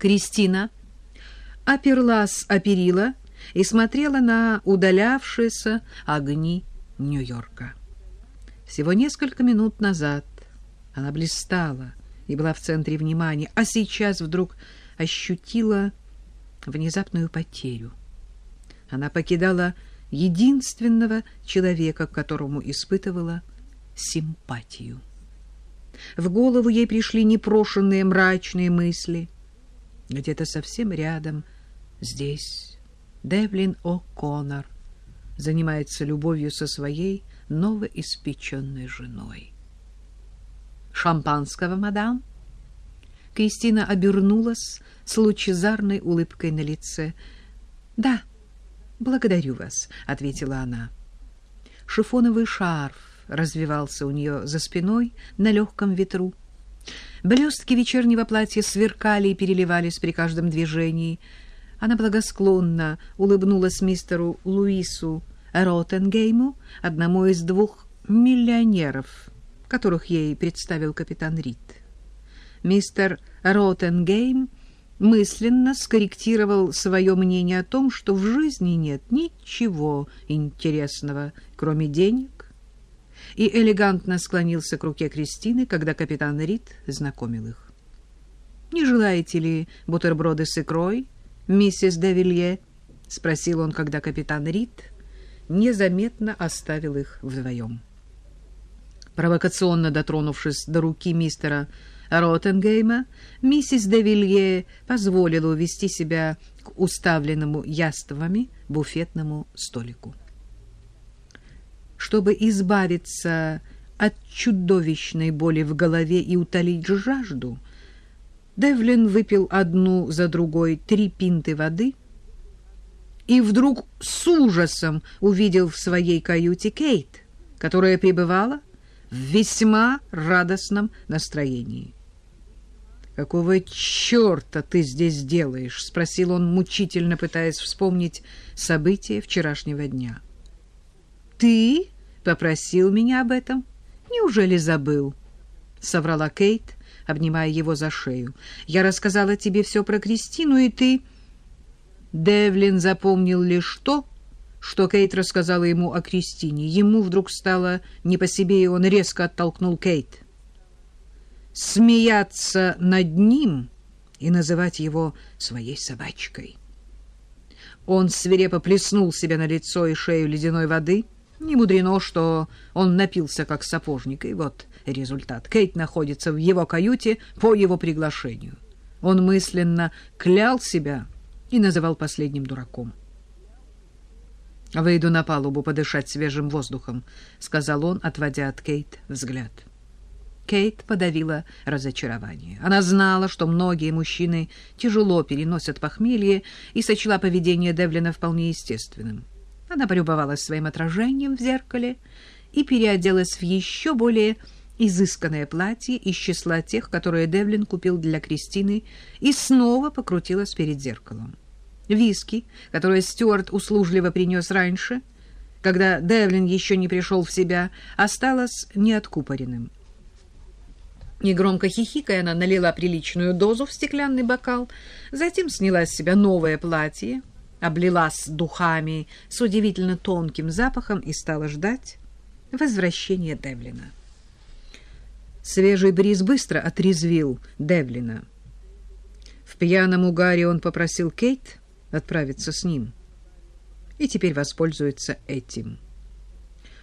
Кристина оперлась о перила и смотрела на удалявшиеся огни Нью-Йорка. Всего несколько минут назад она блистала и была в центре внимания, а сейчас вдруг ощутила внезапную потерю. Она покидала единственного человека, к которому испытывала симпатию. В голову ей пришли непрошенные мрачные мысли. Где-то совсем рядом, здесь, Девлин О'Коннор занимается любовью со своей новоиспеченной женой. «Шампанского, мадам?» Кристина обернулась с лучезарной улыбкой на лице. «Да, благодарю вас», — ответила она. Шифоновый шарф развивался у нее за спиной на легком ветру. Блестки вечернего платья сверкали и переливались при каждом движении. Она благосклонно улыбнулась мистеру Луису Ротенгейму, одному из двух миллионеров, которых ей представил капитан Рид. Мистер Ротенгейм мысленно скорректировал свое мнение о том, что в жизни нет ничего интересного, кроме денег, и элегантно склонился к руке Кристины, когда капитан Рид знакомил их. «Не желаете ли бутерброды с икрой, миссис Девилье?» — спросил он, когда капитан Рид незаметно оставил их вдвоем. Провокационно дотронувшись до руки мистера Ротенгейма, миссис Девилье позволила увести себя к уставленному яствами буфетному столику. Чтобы избавиться от чудовищной боли в голове и утолить жажду, Девлин выпил одну за другой три пинты воды и вдруг с ужасом увидел в своей каюте Кейт, которая пребывала в весьма радостном настроении. «Какого черта ты здесь делаешь?» — спросил он, мучительно пытаясь вспомнить события вчерашнего дня. «Ты попросил меня об этом? Неужели забыл?» — соврала Кейт, обнимая его за шею. «Я рассказала тебе все про Кристину, и ты...» Девлин запомнил лишь то, что Кейт рассказала ему о Кристине. Ему вдруг стало не по себе, и он резко оттолкнул Кейт. Смеяться над ним и называть его своей собачкой. Он свирепо плеснул себе на лицо и шею ледяной воды. Не мудрено, что он напился как сапожник, и вот результат. Кейт находится в его каюте по его приглашению. Он мысленно клял себя и называл последним дураком. «Выйду на палубу подышать свежим воздухом», — сказал он, отводя от Кейт взгляд. Кейт подавила разочарование. Она знала, что многие мужчины тяжело переносят похмелье и сочла поведение Девлина вполне естественным. Она полюбовалась своим отражением в зеркале и переоделась в еще более изысканное платье из числа тех, которые Девлин купил для Кристины, и снова покрутилась перед зеркалом. Виски, которое Стюарт услужливо принес раньше, когда Девлин еще не пришел в себя, осталось неоткупоренным. Негромко хихикая, она налила приличную дозу в стеклянный бокал, затем сняла с себя новое платье, облилась духами с удивительно тонким запахом и стала ждать возвращения Девлина. Свежий бриз быстро отрезвил Девлина. В пьяном угаре он попросил Кейт отправиться с ним. И теперь воспользуется этим.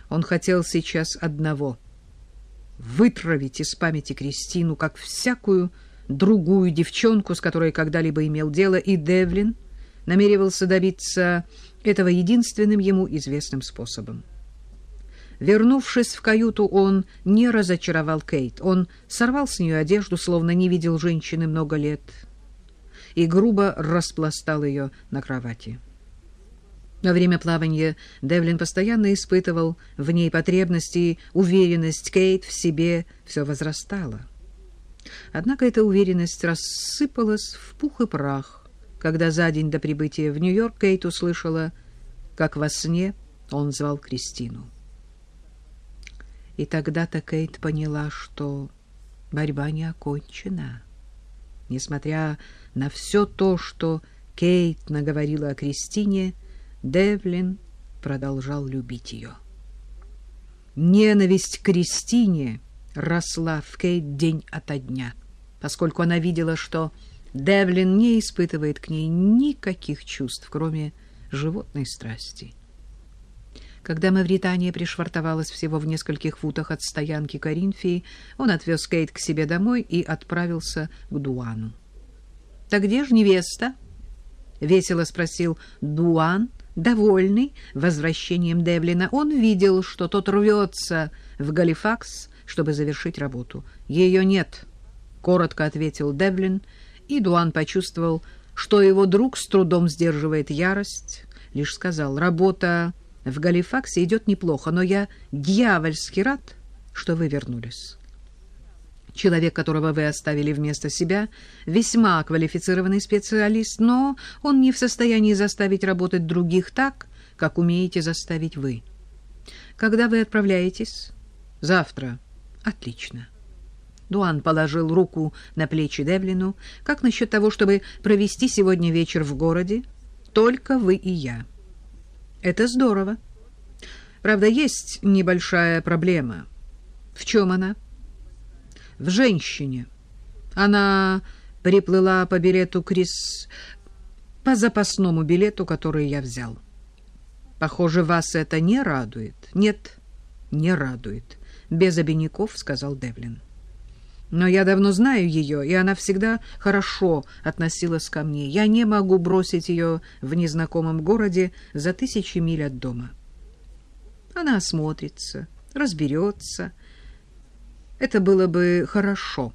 Он хотел сейчас одного — вытравить из памяти Кристину, как всякую другую девчонку, с которой когда-либо имел дело, и Девлин намеревался добиться этого единственным ему известным способом. Вернувшись в каюту, он не разочаровал Кейт. Он сорвал с нее одежду, словно не видел женщины много лет — и грубо распластал ее на кровати. Во время плавания Девлин постоянно испытывал в ней потребности, уверенность Кейт в себе все возрастала. Однако эта уверенность рассыпалась в пух и прах, когда за день до прибытия в Нью-Йорк Кейт услышала, как во сне он звал Кристину. И тогда-то Кейт поняла, что борьба не окончена. Несмотря на все то, что Кейт наговорила о Кристине, Девлин продолжал любить ее. Ненависть к Кристине росла в Кейт день ото дня, поскольку она видела, что Девлин не испытывает к ней никаких чувств, кроме животной страсти. Когда Мавритания пришвартовалась всего в нескольких футах от стоянки Коринфии, он отвез Кейт к себе домой и отправился к Дуану. — Так где же невеста? — весело спросил Дуан, довольный возвращением Девлина. Он видел, что тот рвется в Галифакс, чтобы завершить работу. — Ее нет, — коротко ответил Девлин, и Дуан почувствовал, что его друг с трудом сдерживает ярость, лишь сказал, «Работа в Галифаксе идет неплохо, но я дьявольски рад, что вы вернулись. Человек, которого вы оставили вместо себя, весьма квалифицированный специалист, но он не в состоянии заставить работать других так, как умеете заставить вы. Когда вы отправляетесь? Завтра. Отлично. Дуан положил руку на плечи Девлину. Как насчет того, чтобы провести сегодня вечер в городе? Только вы и я. — это здорово. Правда, есть небольшая проблема. В чем она? В женщине. Она приплыла по билету Крис... по запасному билету, который я взял. Похоже, вас это не радует. Нет, не радует. Без обиняков, сказал Девлин. Но я давно знаю ее, и она всегда хорошо относилась ко мне. Я не могу бросить ее в незнакомом городе за тысячи миль от дома. Она осмотрится, разберется. Это было бы хорошо.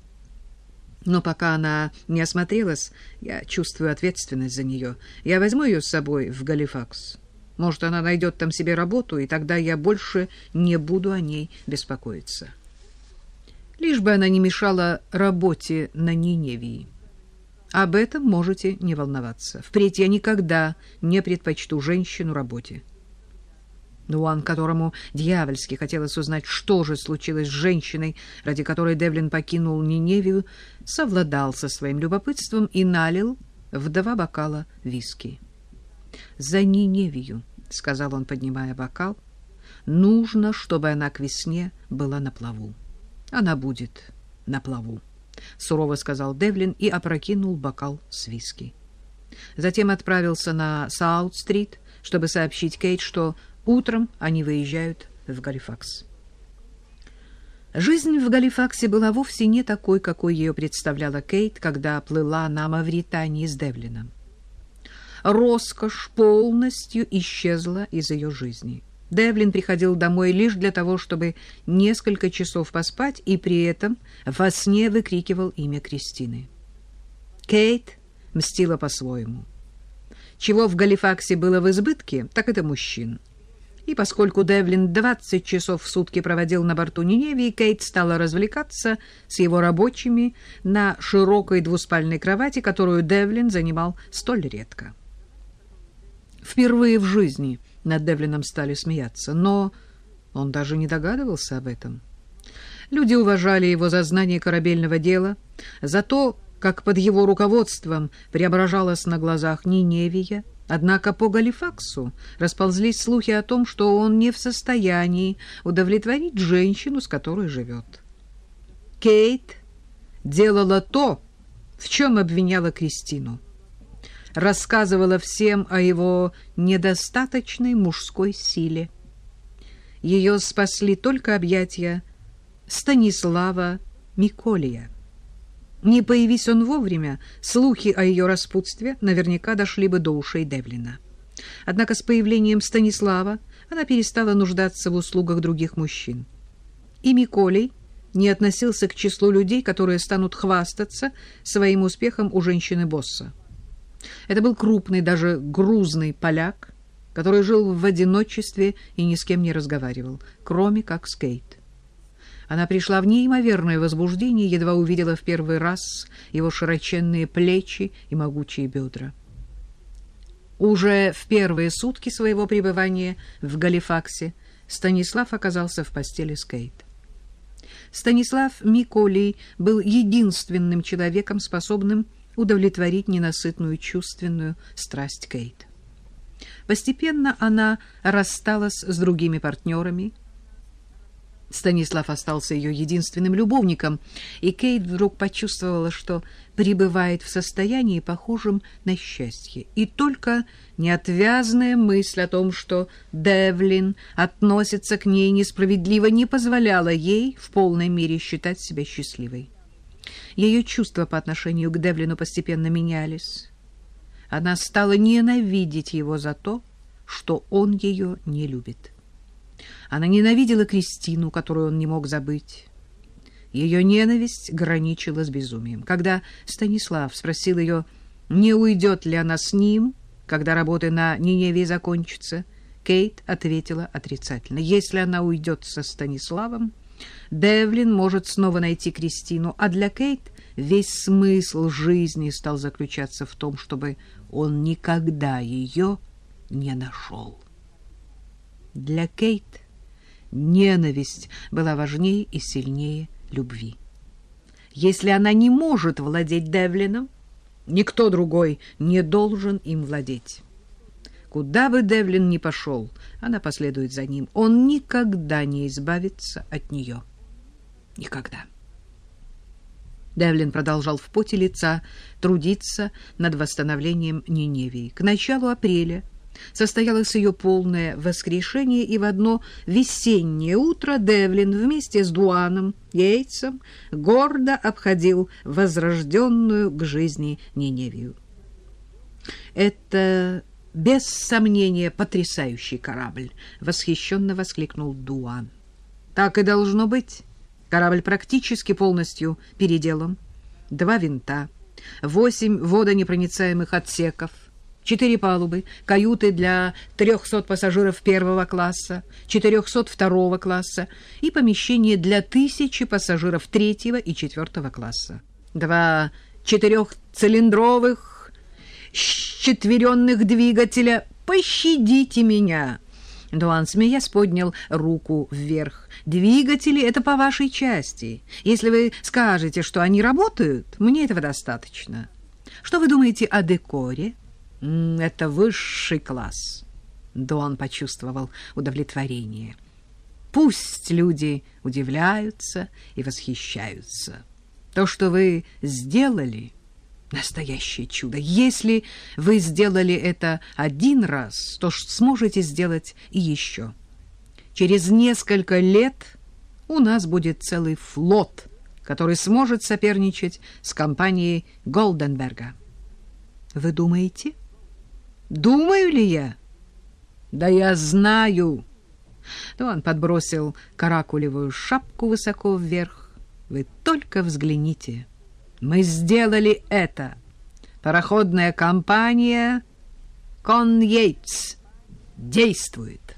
Но пока она не осмотрелась, я чувствую ответственность за нее. Я возьму ее с собой в Галифакс. Может, она найдет там себе работу, и тогда я больше не буду о ней беспокоиться» лишь бы она не мешала работе на Ниневии. Об этом можете не волноваться. Впредь я никогда не предпочту женщину работе. Дуан, которому дьявольски хотелось узнать, что же случилось с женщиной, ради которой Девлин покинул Ниневию, совладал со своим любопытством и налил в два бокала виски. «За Ниневию», — сказал он, поднимая бокал, — «нужно, чтобы она к весне была на плаву». Она будет на плаву, — сурово сказал Девлин и опрокинул бокал с виски. Затем отправился на Саут-стрит, чтобы сообщить Кейт, что утром они выезжают в Галифакс. Жизнь в Галифаксе была вовсе не такой, какой ее представляла Кейт, когда плыла на Мавритании с Девлином. Роскошь полностью исчезла из ее жизни. Девлин приходил домой лишь для того, чтобы несколько часов поспать, и при этом во сне выкрикивал имя Кристины. Кейт мстила по-своему. Чего в Галифаксе было в избытке, так это мужчин. И поскольку Девлин 20 часов в сутки проводил на борту Ниневии, Кейт стала развлекаться с его рабочими на широкой двуспальной кровати, которую Девлин занимал столь редко. Впервые в жизни – над Девлином стали смеяться, но он даже не догадывался об этом. Люди уважали его за знание корабельного дела, за то, как под его руководством преображалась на глазах Ниневия, Однако по Галифаксу расползлись слухи о том, что он не в состоянии удовлетворить женщину, с которой живет. Кейт делала то, в чем обвиняла Кристину рассказывала всем о его недостаточной мужской силе. Ее спасли только объятия Станислава Миколия. Не появись он вовремя, слухи о ее распутстве наверняка дошли бы до ушей Девлина. Однако с появлением Станислава она перестала нуждаться в услугах других мужчин. И Миколий не относился к числу людей, которые станут хвастаться своим успехом у женщины-босса. Это был крупный, даже грузный поляк, который жил в одиночестве и ни с кем не разговаривал, кроме как с Кейт. Она пришла в неимоверное возбуждение, едва увидела в первый раз его широченные плечи и могучие бедра. Уже в первые сутки своего пребывания в Галифаксе Станислав оказался в постели с Кейт. Станислав Миколий был единственным человеком, способным удовлетворить ненасытную чувственную страсть Кейт. Постепенно она рассталась с другими партнерами. Станислав остался ее единственным любовником, и Кейт вдруг почувствовала, что пребывает в состоянии, похожем на счастье. И только неотвязная мысль о том, что Девлин относится к ней несправедливо, не позволяла ей в полной мере считать себя счастливой. Ее чувства по отношению к Девлину постепенно менялись. Она стала ненавидеть его за то, что он ее не любит. Она ненавидела Кристину, которую он не мог забыть. Ее ненависть граничила с безумием. Когда Станислав спросил ее, не уйдет ли она с ним, когда работы на Ниневии закончатся, Кейт ответила отрицательно. Если она уйдет со Станиславом, Девлин может снова найти Кристину, а для Кейт весь смысл жизни стал заключаться в том, чтобы он никогда ее не нашел. Для Кейт ненависть была важнее и сильнее любви. Если она не может владеть Девлином, никто другой не должен им владеть. Куда бы Девлин ни пошел, она последует за ним. Он никогда не избавится от нее. Никогда. Девлин продолжал в поте лица трудиться над восстановлением Ниневии. К началу апреля состоялось ее полное воскрешение, и в одно весеннее утро Девлин вместе с Дуаном Йейтсом гордо обходил возрожденную к жизни Ниневию. «Это, без сомнения, потрясающий корабль!» — восхищенно воскликнул Дуан. «Так и должно быть». Корабль практически полностью переделан. Два винта, восемь водонепроницаемых отсеков, четыре палубы, каюты для 300 пассажиров первого класса, 400 второго класса и помещение для тысячи пассажиров третьего и четвертого класса. Два четырехцилиндровых четверенных двигателя. Пощадите меня! Дуан, смеясь, поднял руку вверх. «Двигатели — это по вашей части. Если вы скажете, что они работают, мне этого достаточно. Что вы думаете о декоре?» «Это высший класс». Дуан почувствовал удовлетворение. «Пусть люди удивляются и восхищаются. То, что вы сделали...» Настоящее чудо. Если вы сделали это один раз, то сможете сделать и еще. Через несколько лет у нас будет целый флот, который сможет соперничать с компанией Голденберга. Вы думаете? Думаю ли я? Да я знаю. То он подбросил каракулевую шапку высоко вверх. Вы только взгляните. Мы сделали это. Пароходная компания «Коньейтс» действует.